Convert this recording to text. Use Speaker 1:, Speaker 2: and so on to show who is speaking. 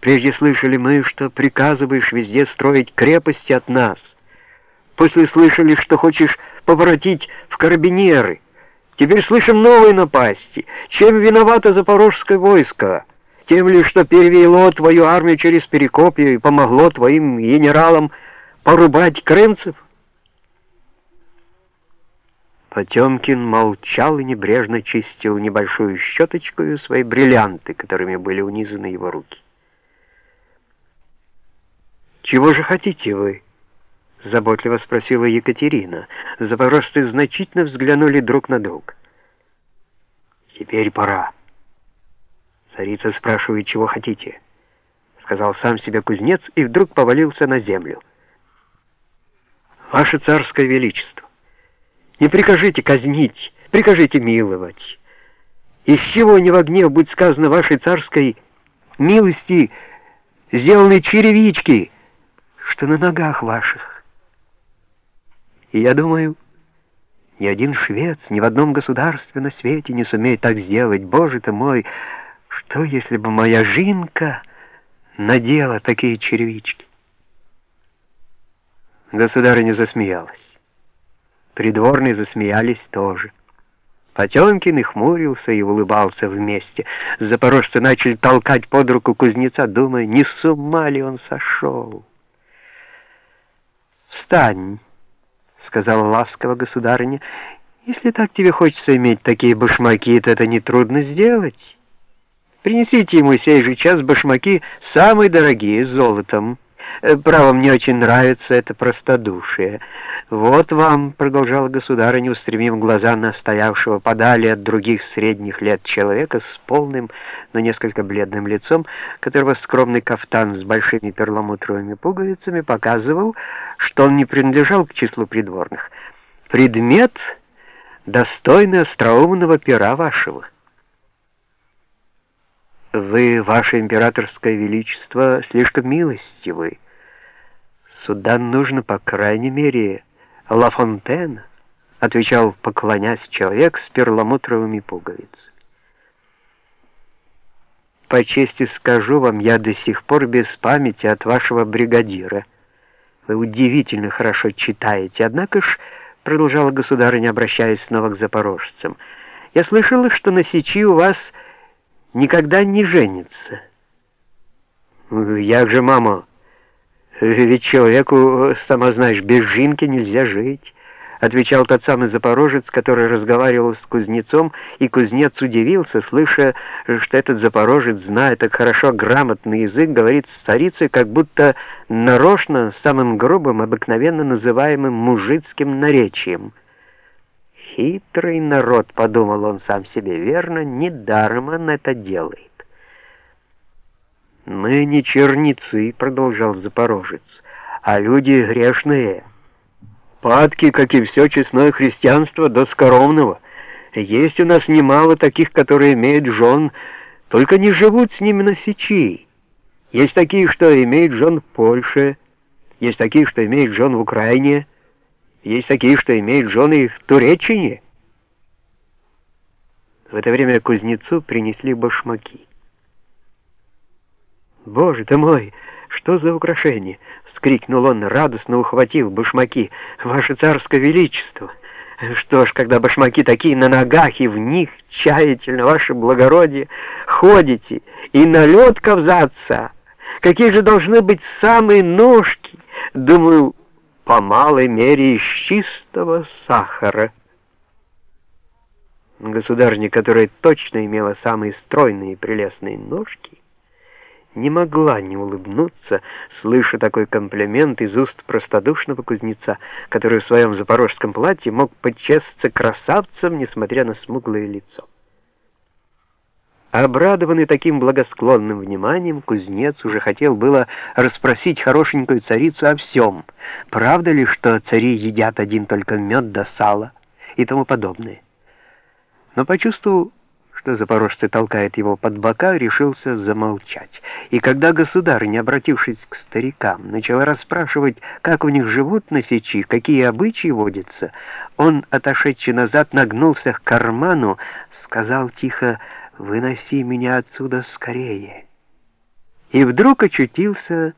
Speaker 1: Прежде слышали мы, что приказываешь везде строить крепости от нас. После слышали, что хочешь поворотить в карабинеры. Теперь слышим новые напасти. Чем виновато запорожское войско? Тем ли, что перевело твою армию через Перекопье и помогло твоим генералам порубать крымцев? Потемкин молчал и небрежно чистил небольшую щеточкой свои бриллианты, которыми были унизаны его руки. «Чего же хотите вы?» — заботливо спросила Екатерина. Запорожцы значительно взглянули друг на друга. «Теперь пора». Царица спрашивает, чего хотите. Сказал сам себе кузнец и вдруг повалился на землю. «Ваше царское величество, не прикажите казнить, прикажите миловать. Из чего не в гнев будет сказано вашей царской милости сделаны черевички, что на ногах ваших. И я думаю, ни один швец ни в одном государстве на свете не сумеет так сделать. Боже ты мой, что если бы моя жинка надела такие червички? Государыня засмеялась. Придворные засмеялись тоже. Потемкин и хмурился и улыбался вместе. Запорожцы начали толкать под руку кузнеца, думая, не с ума ли он сошел. «Встань», — сказала ласково государыня, — «если так тебе хочется иметь такие башмаки, то это нетрудно сделать. Принесите ему сей же час башмаки самые дорогие, с золотом». Э, право, мне очень нравится это простодушие. Вот вам, — продолжала государыня, устремив глаза на стоявшего подали от других средних лет человека с полным, но несколько бледным лицом, которого скромный кафтан с большими перламутровыми пуговицами показывал, что он не принадлежал к числу придворных. Предмет, достойный остроумного пера вашего. Вы, ваше императорское величество, слишком милостивы. Сюда нужно, по крайней мере, Ла Фонтен, отвечал, поклонясь человек с перламутровыми пуговицами. По чести скажу вам, я до сих пор без памяти от вашего бригадира. Вы удивительно хорошо читаете, однако ж, продолжала государыня, обращаясь снова к запорожцам, я слышала, что на сечи у вас никогда не женится. Як же, мама, ведь человеку, сама знаешь, без жинки нельзя жить, отвечал тот самый запорожец, который разговаривал с кузнецом, и кузнец удивился, слыша, что этот запорожец, зная так хорошо грамотный язык, говорит с царицей, как будто нарочно, самым грубым, обыкновенно называемым мужицким наречием. Хитрый народ, подумал он сам себе, верно, недаром он это делает. «Мы не черницы», — продолжал Запорожец, — «а люди грешные. Падки, как и все честное христианство, до скоромного. Есть у нас немало таких, которые имеют жен, только не живут с ними на сечи. Есть такие, что имеют жен в Польше, есть такие, что имеют жен в Украине, есть такие, что имеют жены в Туреччине». В это время кузнецу принесли башмаки. «Боже ты мой, что за украшение!» — вскрикнул он, радостно ухватив башмаки. «Ваше царское величество! Что ж, когда башмаки такие на ногах, и в них тщательно, ваше благородие, ходите, и на лед ковзаться! Какие же должны быть самые ножки! Думаю, по малой мере из чистого сахара!» Государня, которая точно имела самые стройные и прелестные ножки, не могла не улыбнуться, слыша такой комплимент из уст простодушного кузнеца, который в своем запорожском платье мог подчесться красавцем, несмотря на смуглое лицо. Обрадованный таким благосклонным вниманием, кузнец уже хотел было расспросить хорошенькую царицу о всем. Правда ли, что цари едят один только мед да сало и тому подобное? Но почувствовал, что запорожцы толкает его под бока, решился замолчать. И когда государь, не обратившись к старикам, начала расспрашивать, как у них живут на сечи, какие обычаи водятся, он, отошедший назад, нагнулся к карману, сказал тихо, «Выноси меня отсюда скорее». и вдруг очутился